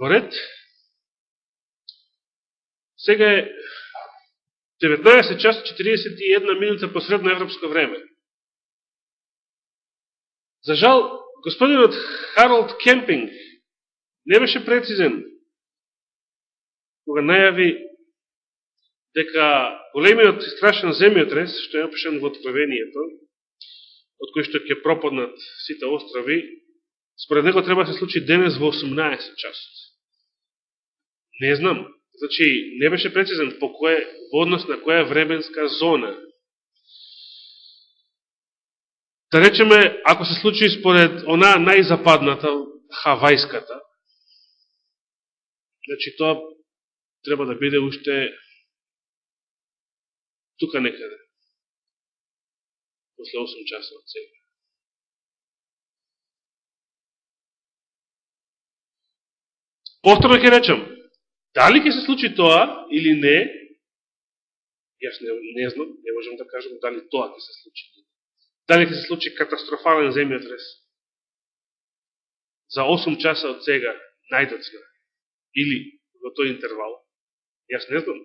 во ред. Сега е 19 час 41 минута по средно европско време. За жал, господинот Харолд Кемпинг не беше прецизен кога најави дека големиот и страшен земјотрес, што е опишен во Откровението, од кој што ќе пропаднат сите острови, според него треба да се случи денес во 18 часот. Не знам. Значи, не беше прецизен по кое, во однос на која временска зона. Да речеме, ако се случи според она најзападната, Хавајската, значи тоа треба да биде уште тука некаде. После 8 часа од сега. Повторно ќе речем, дали ќе се случи тоа или не, јас не, не знам, не можам да кажам дали тоа ќе се случи. Дали ќе се случи катастрофален земјотрес за 8 часа од сега најдоцна или во тој интервал, јас не знам.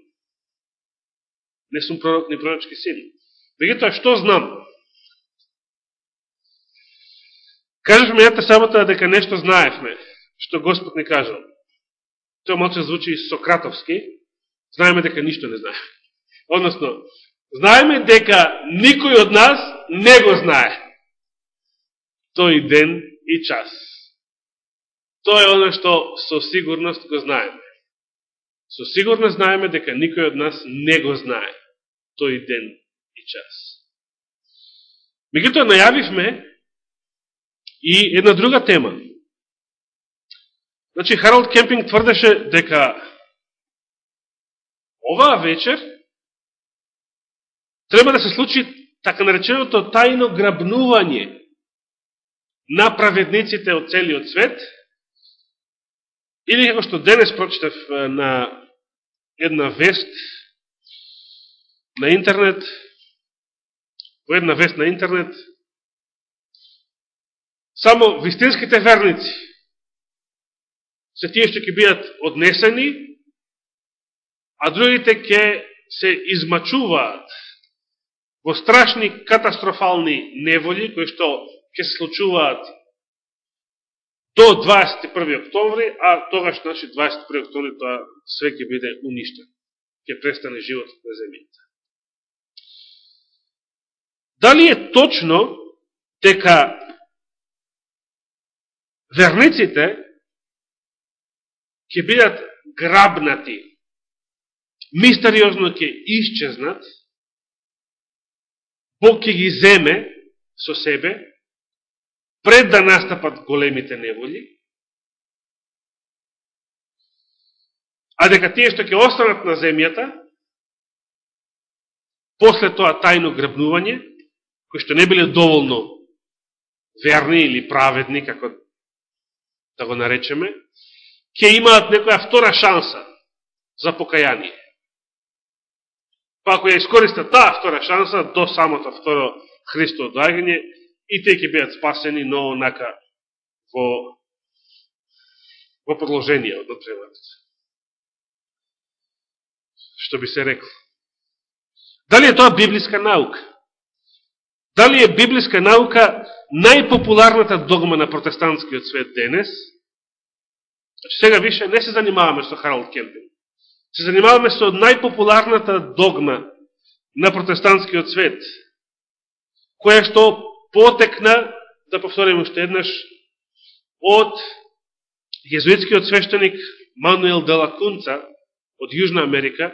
Не сум пророк ни пророчки син. Меѓутоа, што знам? Кажешме јата сабота дека нешто знаевме, што Господ не кажал. Тоа малце звучи сократовски, знаеме дека ништо не знае. Односно, знаеме дека никој од нас не го знае. Тој ден и час. Тоа е оно што со сигурност го знаеме. Со сигурност знаеме дека никој од нас не го знае тој ден и час. Мегутоа најавивме и една друга тема. Значи, Харалд Кемпинг тврдеше дека оваа вечер треба да се случи така нареченото тајно грабнување на праведниците од целиот свет, или како што денес прочитав на една вест на интернет, во една вест на интернет, само вистинските верници се тие што ќе бидат однесени, а другите ќе се измачуваат во страшни катастрофални неволи, кои што ќе се случуваат до 21. октомври, а тогаш, значи, 21. октомври, тоа све ќе биде уништено. Ќе престане животот на земјата. Дали е точно дека верниците ќе бидат грабнати, мистериозно ќе исчезнат, Бог ќе ги земе со себе, пред да настапат големите неволи, а дека тие што ќе останат на земјата, после тоа тајно грабнување, кои што не биле доволно верни или праведни, како да го наречеме, ќе имаат некоја втора шанса за покаяние. Па ако ја искористат таа втора шанса до самото второ Христо доагање, и те ќе бидат спасени, но онака во, во продолжение од надпреварот. Што би се рекло. Дали е тоа библиска наука? Дали е библиска наука најпопуларната догма на протестантскиот свет денес? Значи, сега више не се занимаваме со Харалд Кемпинг. Се занимаваме со најпопуларната догма на протестантскиот свет, која што потекна, да повторим уште еднаш, од језуитскиот свештеник Мануел Делакунца од Јужна Америка,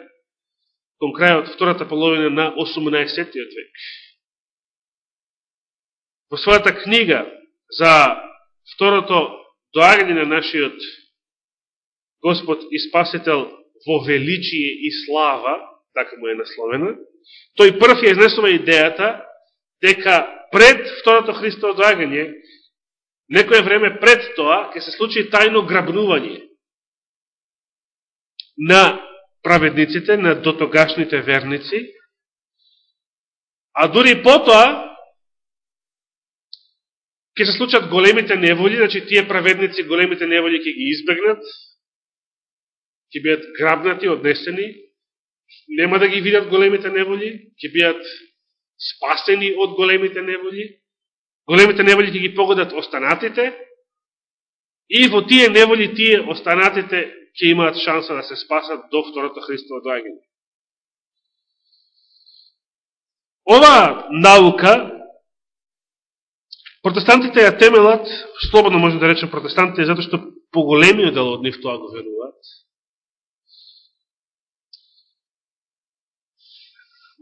кон крајот втората половина на 18. век. Во својата книга за второто доагање на нашиот Господ и Спасител во величие и слава, така му е насловено. тој прв ја изнесува идејата дека пред второто Христово доагање, некоје време пред тоа, ќе се случи тајно грабнување на праведниците, на дотогашните верници, а дури потоа ќе се случат големите неволи, значи тие праведници големите неволи ќе ги избегнат, ќе бидат грабнати, однесени, нема да ги видат големите неволи, ќе бидат спасени од големите неволи, големите неволи ќе ги погодат останатите, и во тие неволи тие останатите ќе имаат шанса да се спасат до второто Христово доаѓање. Ова наука, протестантите ја темелат, слободно можем да речем протестантите, затоа што поголемиот дел од нив тоа го веруваат.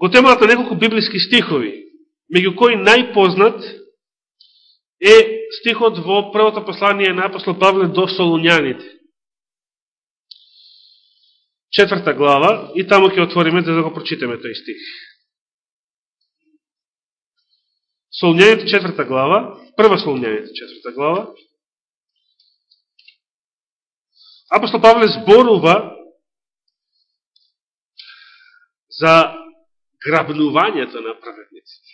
Го темата на неколку библиски стихови, меѓу кои најпознат е стихот во првото послание на апостол Павле до Солуњаните. Четврта глава, и таму ќе отвориме за да го прочитаме тој стих. Солуњаните четврта глава, прва Солуњаните четврта глава, апостол Павле зборува за грабнувањето на праведниците.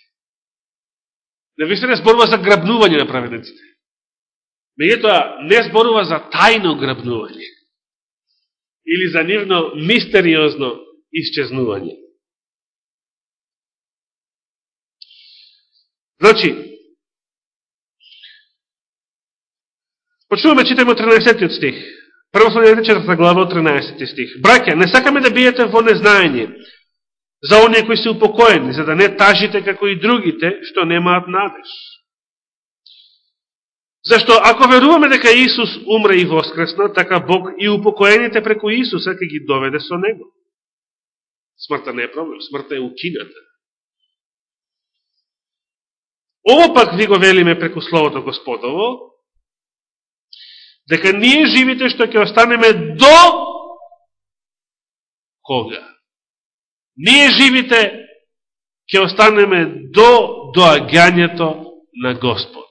Не вистина зборува за грабнување на праведниците. Меѓутоа, не зборува за тајно грабнување. Или за нивно мистериозно исчезнување. Значи, почнуваме читаме 13 стих. Прво 4 глава 13 стих. Браќа, не сакаме да биете во незнаење за оние кои се упокоени, за да не тажите како и другите што немаат надеж. Зашто ако веруваме дека Исус умре и воскресна, така Бог и упокоените преку Исуса ќе ги доведе со Него. Смртта не е проблем, смртта е укината. Ово пак ви го велиме преку Словото Господово, дека ние живите што ќе останеме до кога? Ние живите ќе останеме до доагањето на Господ.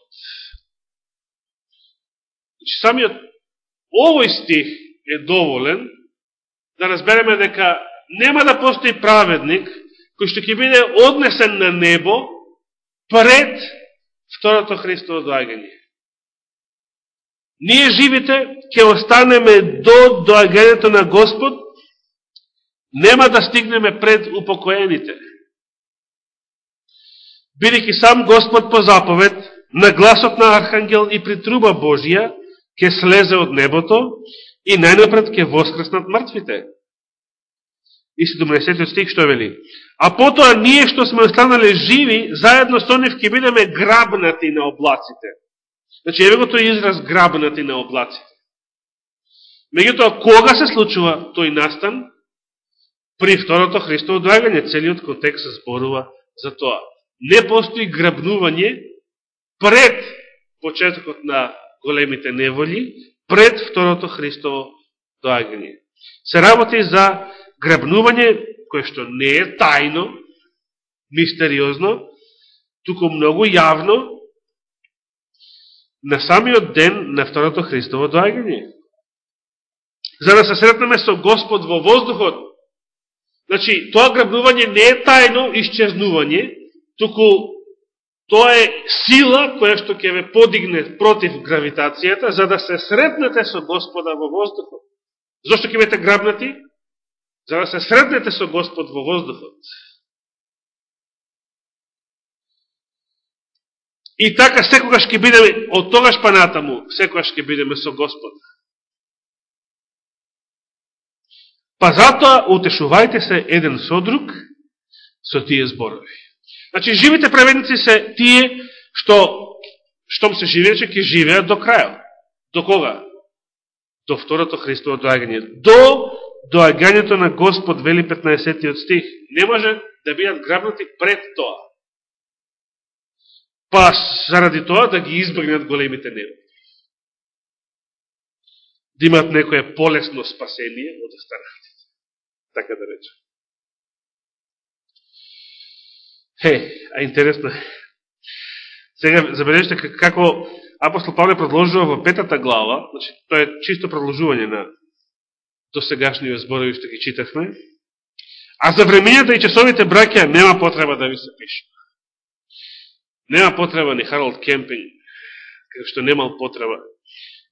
Значи, самиот овој стих е доволен да разбереме дека нема да постои праведник кој што ќе биде однесен на небо пред второто Христово доагање. Ние живите ќе останеме до доагањето на Господ, нема да стигнеме пред упокоените. Бидеќи сам Господ по заповед, на гласот на Архангел и при труба Божија, ќе слезе од небото и најнапред ќе воскреснат мртвите. И 17 стих што вели? А потоа ние што сме останале живи, заедно со нив ќе бидеме грабнати на облаците. Значи, еве го тој израз грабнати на облаците. Меѓутоа, кога се случува тој настан? При второто Христово доагање, целиот контекст се зборува за тоа. Не постои грабнување пред почетокот на големите неволи, пред второто Христово доагање. Се работи за грабнување кое што не е тајно, мистериозно, туку многу јавно, на самиот ден на второто Христово доагање. За да се сретнеме со Господ во воздухот, значи, тоа грабнување не е тајно исчезнување, туку тоа е сила која што ќе ве подигне против гравитацијата, за да се сретнете со Господа во воздухот. Зошто ќе бете грабнати? за да се среднете со Господ во воздухот. И така секогаш ќе бидеме, од тогаш па натаму, секогаш ќе бидеме со Господа. Па затоа утешувајте се еден со друг со тие зборови. Значи, живите праведници се тие што штом се живееше, ќе живеат до крајот. До кога? До второто Христово доагање. До доагањето на Господ, вели 15 стих, не може да бидат грабнати пред тоа. Па заради тоа да ги избегнат големите небо. Да имат некое полесно спасение од страна. Така да рече. Хе, а интересно. Сега забележите како апостол Павле продолжува во петата глава, значи тоа е чисто продолжување на досегашниот зборови што ги читавме. А за времењата и часовите браќа нема потреба да ви се пише. Нема потреба ни Харалд Кемпинг, како што немал потреба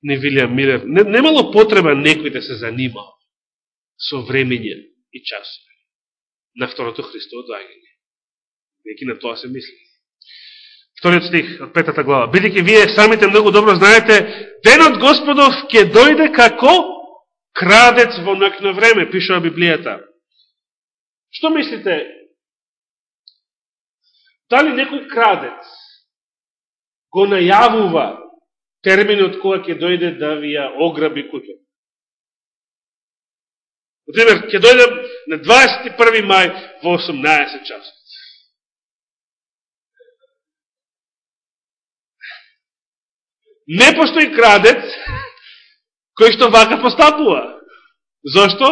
ни Вилијам Милер. Не, немало потреба некој да се занимал со времење и часове на второто Христово доаѓање. веќе на тоа се мисли. Вториот стих од петата глава. Бидеќи вие самите многу добро знаете, денот Господов ќе дојде како крадец во ноќно време, пишува Библијата. Што мислите? Дали некој крадец го најавува терминот која ќе дојде да ви ја ограби куќа? Например, ќе дојдем на 21. мај во 18 часот. Не постои крадец кој што вака постапува. Зошто?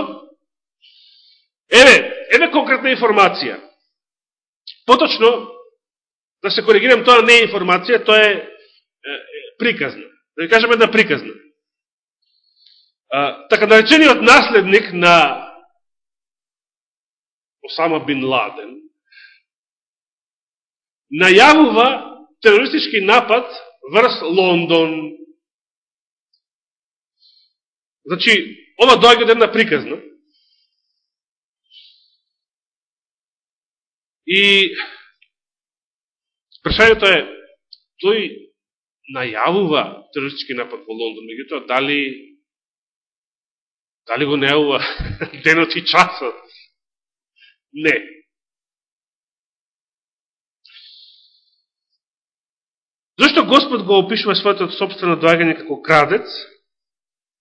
Еве, еве конкретна информација. Поточно, да се коригирам, тоа не е информација, тоа е, е, е приказна. Да ви кажем една приказна. А, така наречениот наследник на Осама бин Ладен најавува терористички напад врз Лондон. Значи, ова дојга една приказна. И прашањето е, тој најавува терористички напад во Лондон, меѓутоа, дали дали го неува денот и часот? Не. Зошто Господ го опишува своето собствено доагање како крадец?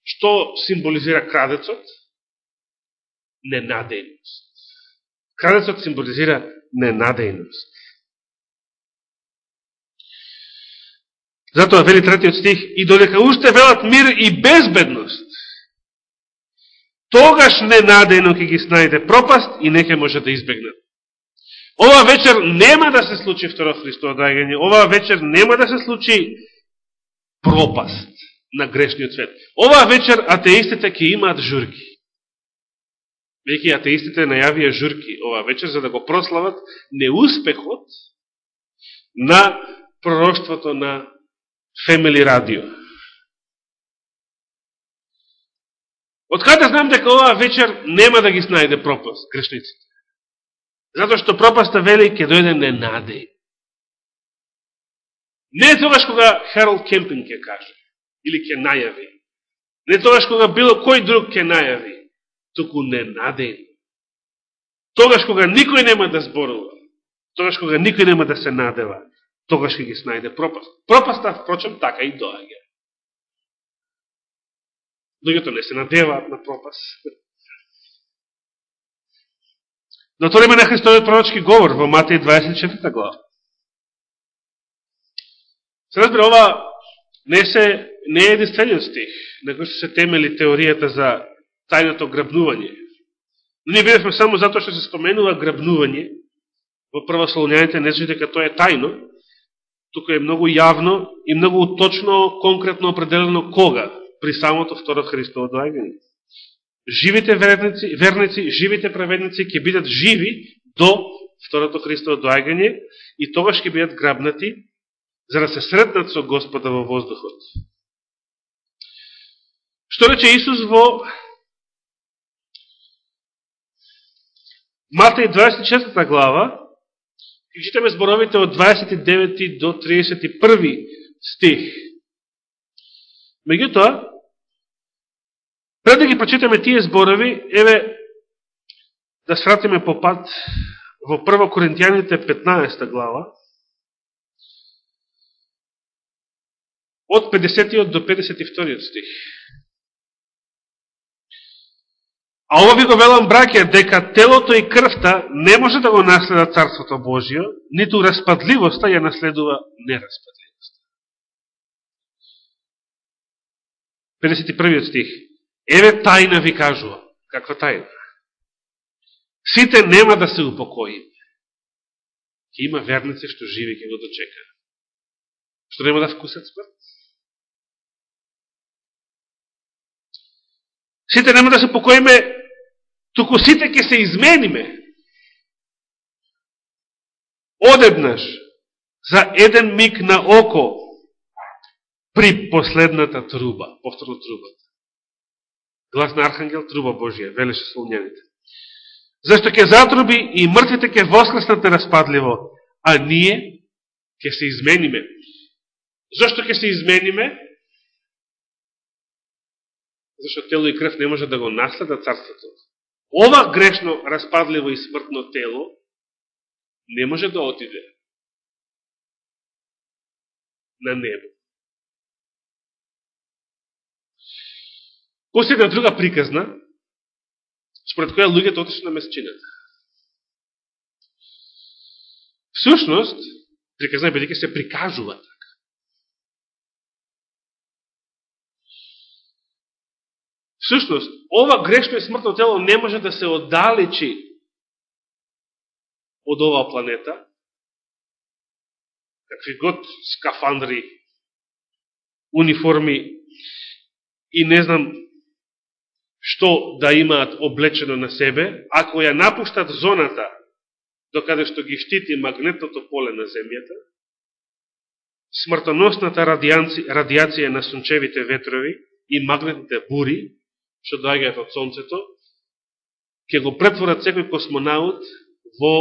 Што символизира крадецот? Ненадејност. Крадецот символизира ненадејност. Затоа вели третиот стих, и додека уште велат мир и безбедност, тогаш ненадејно ќе ги снајде пропаст и не ќе може да избегнат. Ова вечер нема да се случи второ Христово дагање, ова вечер нема да се случи пропаст на грешниот свет. Ова вечер атеистите ќе имаат журки. Веќе атеистите најавија журки ова вечер за да го прослават неуспехот на пророќството на Family Radio. Од каде знам дека оваа вечер нема да ги снајде пропаст грешниците? Затоа што пропаста вели ќе дојде ненадеј. Не е тогаш кога Харолд Кемпин ќе каже, или ќе најави. Не е тогаш кога било кој друг ќе најави, туку ненадеј. Тогаш кога никој нема да зборува, тогаш кога никој нема да се надева, тогаш ќе ги снајде пропаст. Пропаста, впрочем, така и доаѓа. Луѓето не се надеваат на пропаст. Да има на Христовиот пророчки говор во Матеј 24 глава. Се разбира, ова не, се, не е единствениот стих, на кој се темели теоријата за тајното грабнување. Но ние видевме само затоа што се споменува грабнување во православјаните, не значи дека тоа е тајно, туку е многу јавно и многу точно, конкретно определено кога при самото второ Христово доаѓање живите верници, верници, живите праведници ќе бидат живи до второто Христово доаѓање и тогаш ќе бидат грабнати за да се сретнат со Господа во воздухот. Што рече Исус во Матеј 24 глава, и читаме зборовите од 29 до 31 стих. Меѓутоа, Пред да ги прочитаме тие зборови, еве да сратиме по пат во 1 Коринтијаните 15 глава, од 50 до 52 стих. А ова ви го велам, браке, дека телото и крвта не може да го наследа Царството Божио, ниту распадливоста ја наследува нераспадливоста. 51 стих. Еве тајна ви кажува. Каква тајна? Сите нема да се упокоиме, Ке има верници што живи ке го дочека. Што нема да вкусат смрт? Сите нема да се покоиме, туку сите ке се измениме. Одеднаш, за еден миг на око, при последната труба, повторно трубата глас на Архангел, труба Божија, велеше слонјаните. Зашто ќе затруби и мртвите ќе воскреснат нераспадливо, а ние ќе се измениме. Зашто ќе се измениме? Зашто тело и крв не може да го наследат царството. Ова грешно, распадливо и смртно тело не може да отиде на небо. Последна друга приказна, според која луѓето отишли на месечината. Всушност, приказна е бидеќи се прикажува така. Всушност, ова грешно и смртно тело не може да се оддалечи од оваа планета, какви год скафандри, униформи и не знам што да имаат облечено на себе, ако ја напуштат зоната докаде што ги штити магнетното поле на земјата, смртоносната радиација на сончевите ветрови и магнетните бури, што доаѓаат од Сонцето, ќе го претворат секој космонаут во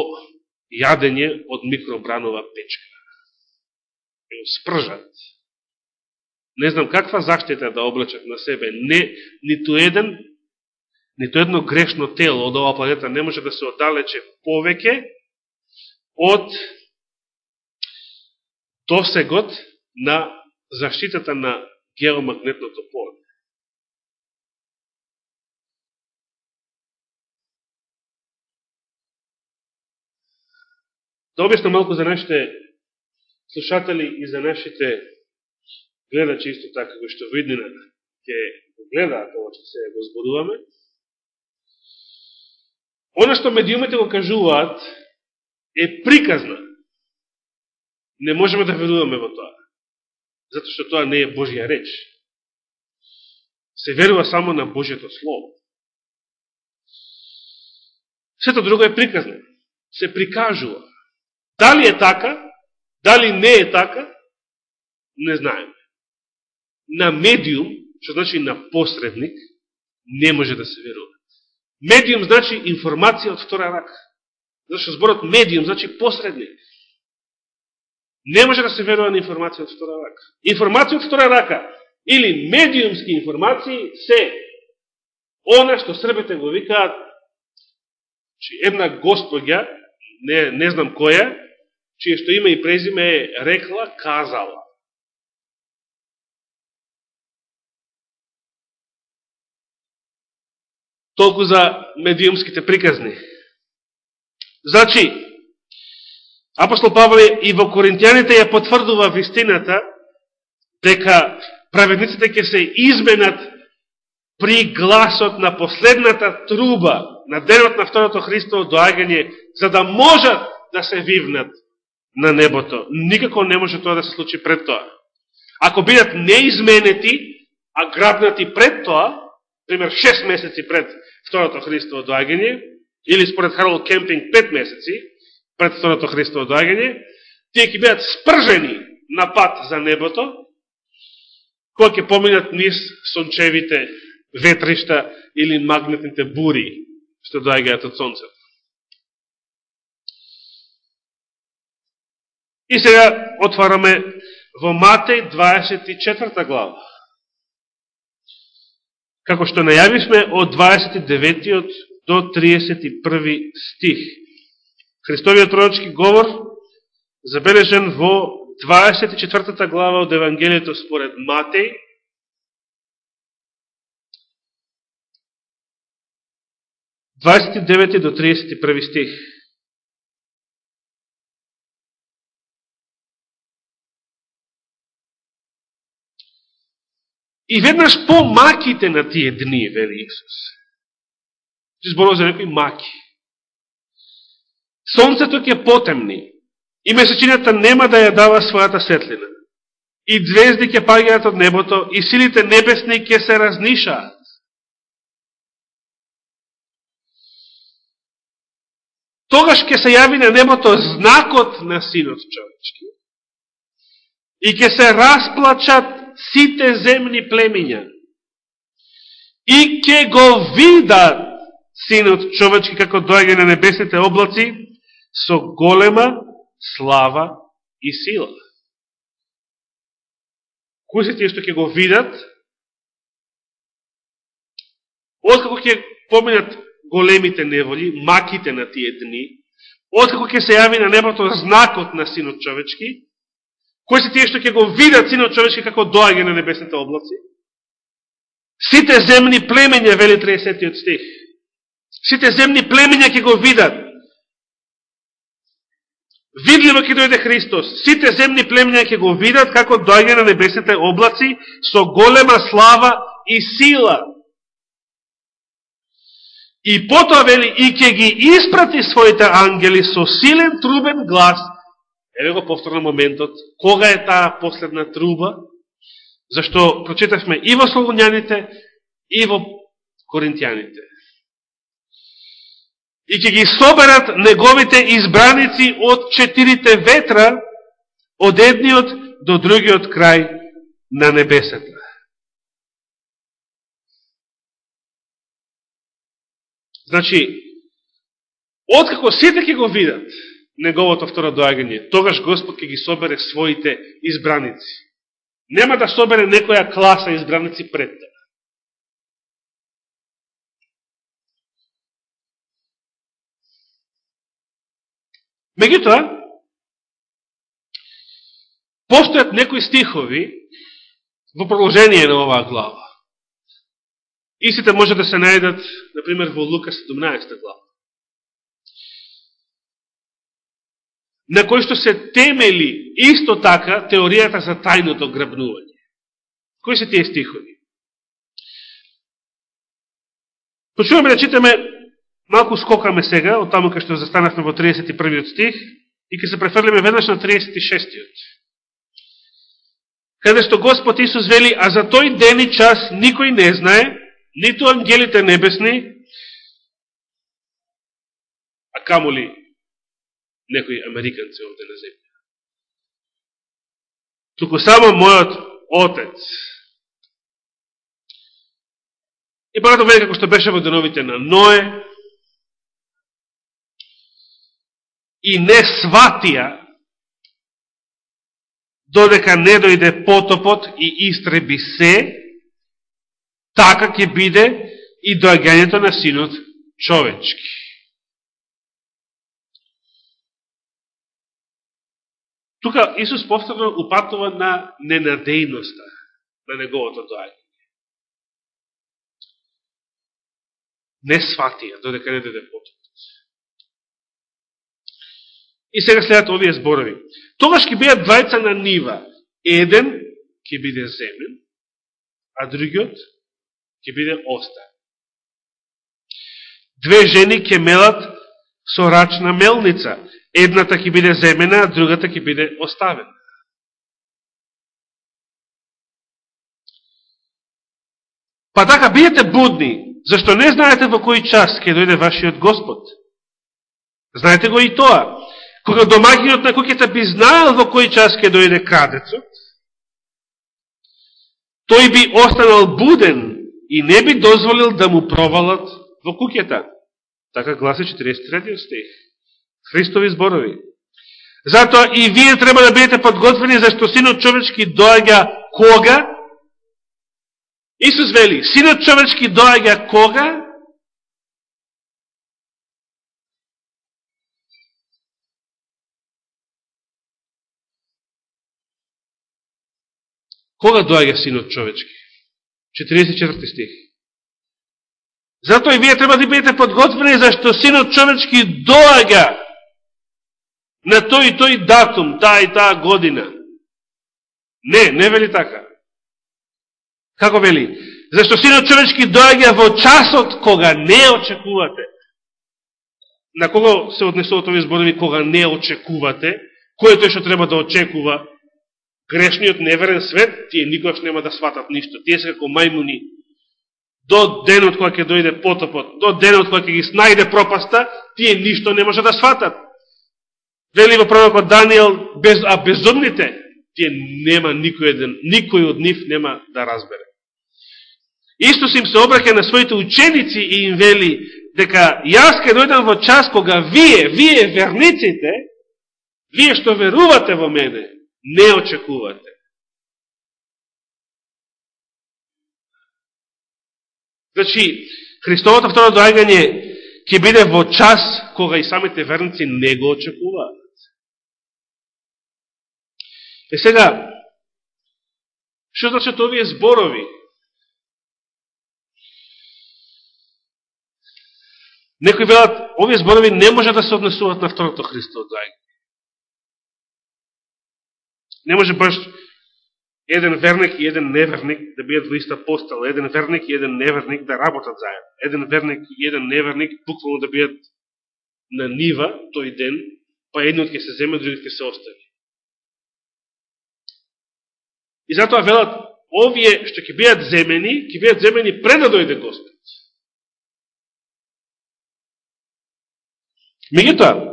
јадење од микробранова печка. Ќе го спржат. Не знам каква заштита да облечат на себе. Не, ниту еден нито едно грешно тело од оваа планета не може да се оддалече повеќе од досегот на заштитата на геомагнетното поле. Да објаснам малку за нашите слушатели и за нашите гледачи исто така, кои што виднина ќе гледаат ова што се го зборуваме. Оно што медиумите го кажуваат е приказна. Не можеме да веруваме во тоа. Зато што тоа не е Божија реч. Се верува само на Божијето Слово. Сето друго е приказно. Се прикажува. Дали е така, дали не е така, не знаеме. На медиум, што значи на посредник, не може да се верува. Медиум значи информација од втора рака. Зашто зборот медиум значи посредник. Не може да се верува на информација од втора рака. Информација од втора рака или медиумски информации се она што србите го викаат че една господја, не, не знам која, чие што има и презиме е рекла, казала. Толку за медиумските приказни. Значи, апостол Павле и во Коринтијаните ја потврдува вистината дека праведниците ќе се изменат при гласот на последната труба на денот на второто Христово доагање, за да можат да се вивнат на небото. Никако не може тоа да се случи пред тоа. Ако бидат неизменети, а грабнати пред тоа, пример 6 месеци пред второто Христово доагање, или според Харол Кемпинг 5 месеци пред второто Христово доагање, тие ќе бидат спржени на пат за небото, кој ќе поминат низ сончевите ветришта или магнетните бури што доагаат од сонцето. И сега отвараме во Матеј 24 глава како што најавивме од 29 до 31 стих. Христовиот пророчки говор забележен во 24 глава од Евангелието според Матеј, до 31 стих. И веднаш по маките на тие дни, вели Исус. Се зборува за некои маки. Сонцето ќе потемни и месечината нема да ја дава својата светлина. И звезди ќе паѓаат од небото и силите небесни ќе се разнишаат. Тогаш ќе се јави на небото знакот на Синот човечки и ќе се расплачат сите земни племиња. и ќе го видат синот човечки како дојде на небесните облаци со голема слава и сила. Кои се тие што ќе го видат? Откако ќе поминат големите неволи, маките на тие дни, откако ќе се јави на небото знакот на синот човечки, кои се тие што ќе го видат синот човечки како доаѓа на небесните облаци? Сите земни племења, вели 30 стих. Сите земни племења ќе го видат. Видливо ќе дојде Христос. Сите земни племења ќе го видат како доаѓа на небесните облаци со голема слава и сила. И потоа вели, и ќе ги испрати своите ангели со силен трубен глас. Еве го повторно моментот. Кога е таа последна труба? Зашто прочитавме и во Солуњаните, и во Коринтијаните. И ќе ги соберат неговите избраници од четирите ветра, од едниот до другиот крај на небесата. Значи, откако сите ќе го видат неговото второ доагање, тогаш Господ ќе ги собере своите избраници. Нема да собере некоја класа избраници пред тоа. Меѓутоа, постојат некои стихови во продолжение на оваа глава. Истите може да се најдат, например, во Лука 17 глава. На кој што се темели исто така теоријата за тајното грабнување. Кои се тие стихови? Почуваме да читаме, малку скокаме сега, од таму кај што застанавме во 31 стих, и ке се префрлиме веднаш на 36-тиот. Каде што Господ Исус вели, а за тој ден и час никој не знае, ниту ангелите небесни, а камо ли некои американци овде на земја. Туку само мојот отец. И понато веќе како што беше во деновите на Ное, и не сватија, додека не дојде потопот и истреби се, така ќе биде и доаѓањето на синот човечки. Тука Исус повторно упатува на ненадејноста на неговото доаѓање. Не сватија, додека не дојде потопот. И сега следат овие зборови. Тогаш ќе бидат двајца на нива. Еден ќе биде земен, а другиот ќе биде остан. Две жени ќе мелат со рачна мелница. Едната ќе биде земена, а другата ќе биде оставена. Па така, бидете будни, зашто не знаете во кој час ќе дојде вашиот Господ. Знаете го и тоа. Кога домагинот на куќата би знаел во кој час ќе дојде крадецот, тој би останал буден и не би дозволил да му провалат во куќата. Така гласи 43 стих. Христови зборови. Затоа и вие треба да бидете подготвени, зашто Синот човечки доаѓа кога? Исус вели, Синот човечки доаѓа кога? Кога доаѓа Синот човечки? 44 стих. Затоа и вие треба да бидете подготвени, зашто Синот човечки доаѓа на тој и тој датум, таа и таа година. Не, не вели така. Како вели? Зашто Синот човечки доаѓа во часот кога не очекувате. На кого се однесуват овие зборови кога не очекувате? Кој е тој што треба да очекува? грешниот неверен свет, тие никогаш нема да сватат ништо. Тие се како мајмуни. До денот кога ќе дојде потопот, до денот кога ќе ги снајде пропаста, тие ништо не може да сватат. Вели во пророкот Данијел, без, а безумните, тие нема никој еден, никој од нив нема да разбере. Истос им се обраќа на своите ученици и им вели дека јас ке дојдам во час кога вие, вие верниците, вие што верувате во мене, не очекувате. Значи, Христовото второ доаѓање ќе биде во час кога и самите верници не го очекуваат. Е сега, што значат овие зборови? Некои велат, овие зборови не може да се однесуваат на второто Христово доагање. Не може баш еден верник и еден неверник да бидат во иста постела, еден верник и еден неверник да работат заедно, еден верник и еден неверник буквално да бидат на нива тој ден, па едниот ќе се земе, другиот ќе се остави. И затоа велат, овие што ќе бидат земени, ќе бидат земени пред да дојде Господ. Меѓутоа,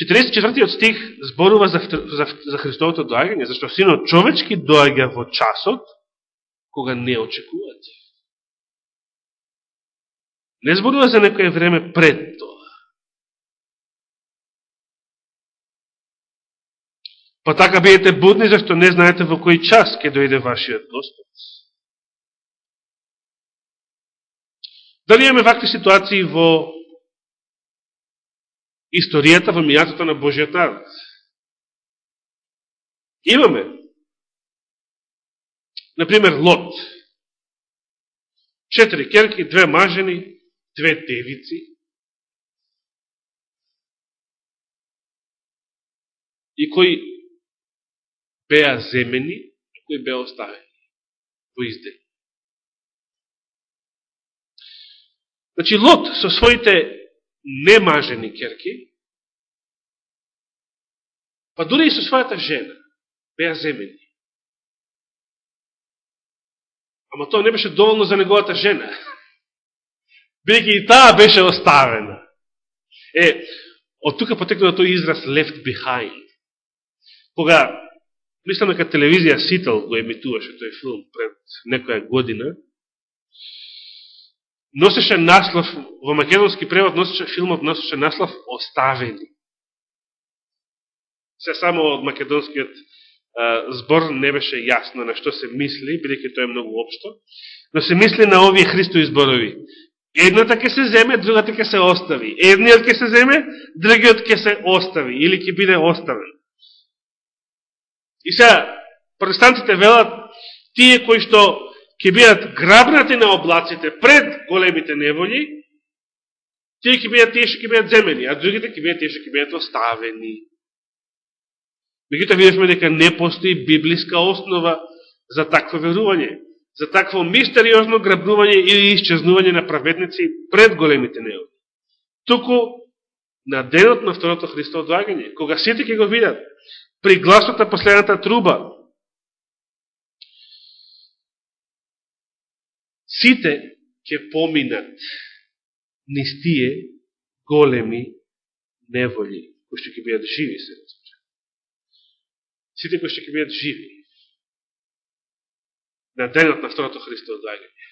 44 стих зборува за, за, за Христовото доагање, зашто Синот човечки доаѓа во часот кога не очекувате. Не зборува за некое време пред тоа. Па така биете будни, зашто не знаете во кој час ќе дојде вашиот Господ. Дали имаме вакви ситуации во историјата во мијатото на Божиот народ. Имаме. Например, Лот. Четири керки, две мажени, две девици. И кои беа земени, и кои беа оставени во издели. Значи, Лот со своите немажени керки, па дури и со својата жена, беа земени. Ама тоа не беше доволно за неговата жена. Бидеќи и таа беше оставена. Е, од тука потекнува тој израз left behind. Кога, мислам дека телевизија Сител го емитуваше тој филм пред некоја година, носеше наслов, во македонски превод носеше филмот, носеше наслов Оставени. Се само од македонскиот а, збор не беше јасно на што се мисли, бидеќи тоа е многу општо, но се мисли на овие Христови зборови. Едната ќе се земе, другата ќе се остави. Едниот ќе се земе, другиот ќе се остави или ќе биде оставен. И сега, протестантите велат, тие кои што ќе бидат грабнати на облаците пред големите неволи, тие ќе бидат тие што ќе бидат земени, а другите ќе бидат тие што ќе бидат оставени. Мегуто видевме дека не постои библиска основа за такво верување, за такво мистериозно грабнување или исчезнување на праведници пред големите неволи. Туку на денот на второто Христово одлагање, кога сите ќе го видат, при гласот на последната труба, сите ќе поминат низ тие големи неволи, кои што ќе бидат живи, се разбира. Сите кои што ќе бидат живи на денот на второто Христово доагање.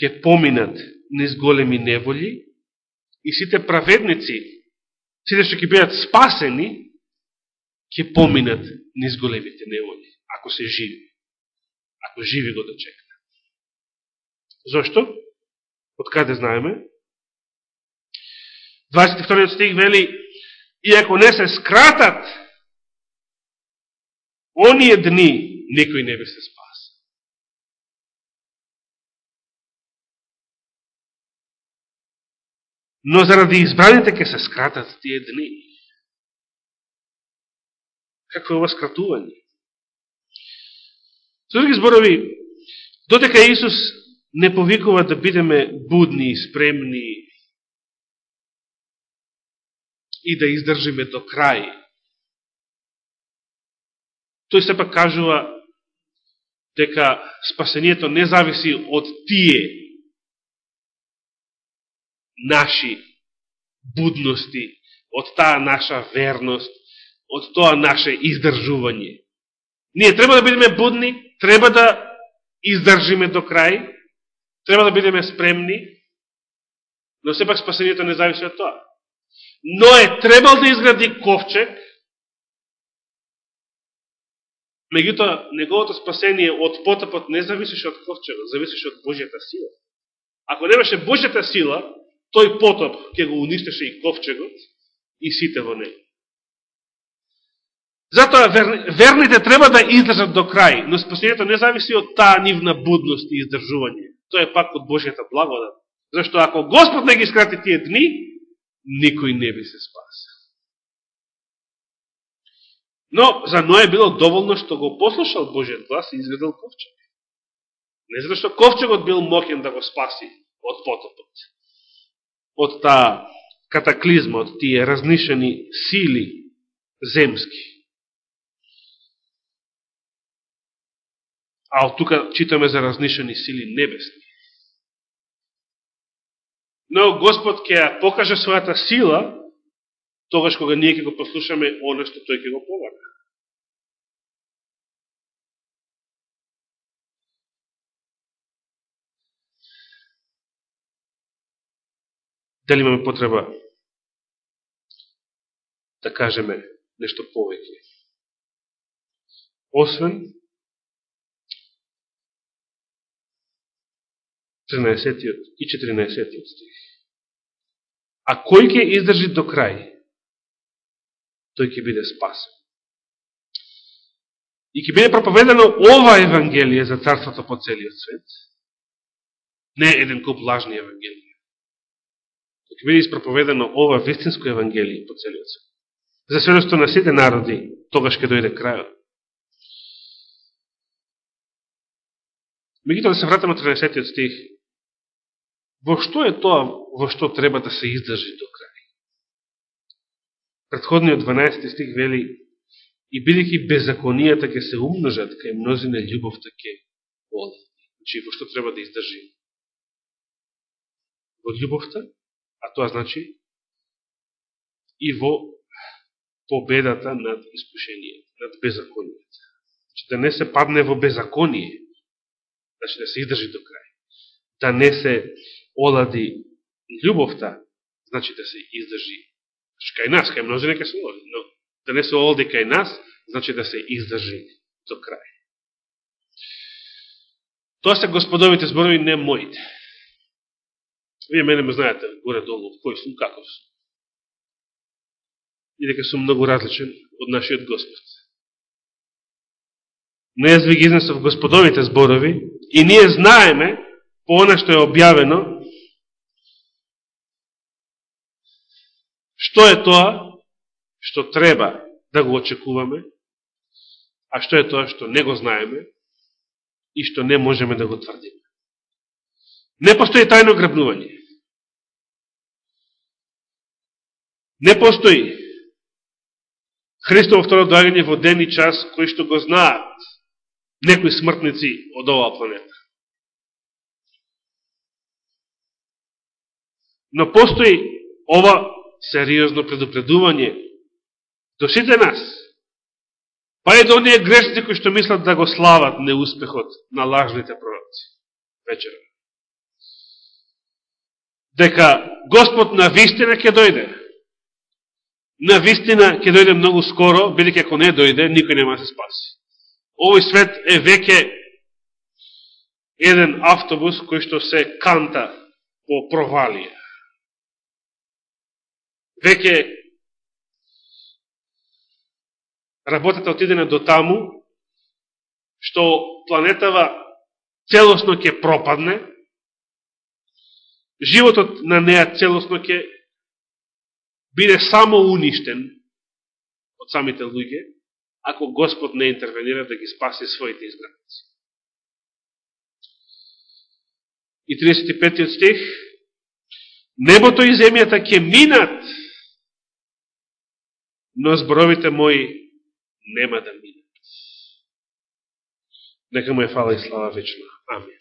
Ќе поминат низ големи неволи и сите праведници, сите што ќе бидат спасени, ќе поминат низ големите неволи, ако се живи ако живи го да дочекне. Зошто? Од каде знаеме? 22 стих вели, и не се скратат, оние дни никој не би се спа. Но заради избраните ќе се скратат тие дни. Какво е ова скратување? Со други зборови, додека Исус не повикува да бидеме будни, спремни и да издржиме до крај, тој сепак кажува дека спасението не зависи од тие наши будности, од таа наша верност, од тоа наше издржување. Ние треба да бидеме будни, треба да издржиме до крај, треба да бидеме спремни, но сепак спасението не зависи од тоа. Но е требал да изгради ковчег, меѓутоа неговото спасение од потопот не зависеше од ковчегот, зависеше од Божјата сила. Ако немаше Божјата сила, тој потоп ќе го уништеше и ковчегот и сите во него. Затоа верните треба да издржат до крај, но спасението не зависи од таа нивна будност и издржување. Тоа е пак од Божјата благодат. Зашто ако Господ не ги скрати тие дни, никој не би се спасил. Но за Ноe било доволно што го послушал Божиот глас и изведел ковчег. Не зашто ковчегот бил мокен да го спаси од потопот. Од таа катаклизма, од тие разнишени сили земски. А од тука читаме за разнишени сили небесни. Но Господ ќе ја покаже својата сила, тогаш кога ние ќе го послушаме оно што тој ќе го повага. Дали имаме потреба да кажеме нешто повеќе? Освен 13 и 14 стих. А кој ќе издржи до крај, тој ќе биде спасен. И ќе биде проповедено ова Евангелие за Царството по целиот свет, не еден куп лажни Евангелија. Ќе биде испроповедено ова вистинско Евангелие по целиот свет. За сведоство на сите народи, тогаш ќе дојде крајот. Мегутоа да се вратаме 13 стих, Во што е тоа во што треба да се издржи до крај? Предходниот 12 стих вели и бидејќи беззаконијата ќе се умножат кај мнозина љубовта ќе олади. Значи, во што треба да издржи? Во љубовта, а тоа значи и во победата над искушението, над беззаконијата. Значи, да не се падне во беззаконие, значи да се издржи до крај. Да не се олади љубовта, значи да се издржи. Значи, кај нас, кај мнозина кај слови, но да не се олади кај нас, значи да се издржи до крај. Тоа се господовите зборови, не моите. Вие мене ме знаете горе-долу, кој сум, каков сум. И дека сум многу различен од нашиот Господ. Но јас ви ги изнесов господовите зборови и ние знаеме, по она што е објавено, Што е тоа што треба да го очекуваме, а што е тоа што не го знаеме и што не можеме да го тврдиме. Не постои тајно грабнување. Не постои Христово второ доагање во ден и час кои што го знаат некои смртници од оваа планета. Но постои ова сериозно предупредување до сите нас, па и до оние грешници кои што мислат да го слават неуспехот на лажните пророци вечера. Дека Господ на вистина ќе дојде. На вистина ќе дојде многу скоро, бидеќи ако не дојде, никој нема да се спаси. Овој свет е веќе еден автобус кој што се канта по провалија веќе работата отидена до таму, што планетава целосно ќе пропадне, животот на неа целосно ќе биде само уништен од самите луѓе, ако Господ не интервенира да ги спаси своите изградници. И 35 стих Небото и земјата ќе минат но зборовите мои нема да минат. Нека му е фала и слава вечна. Амин.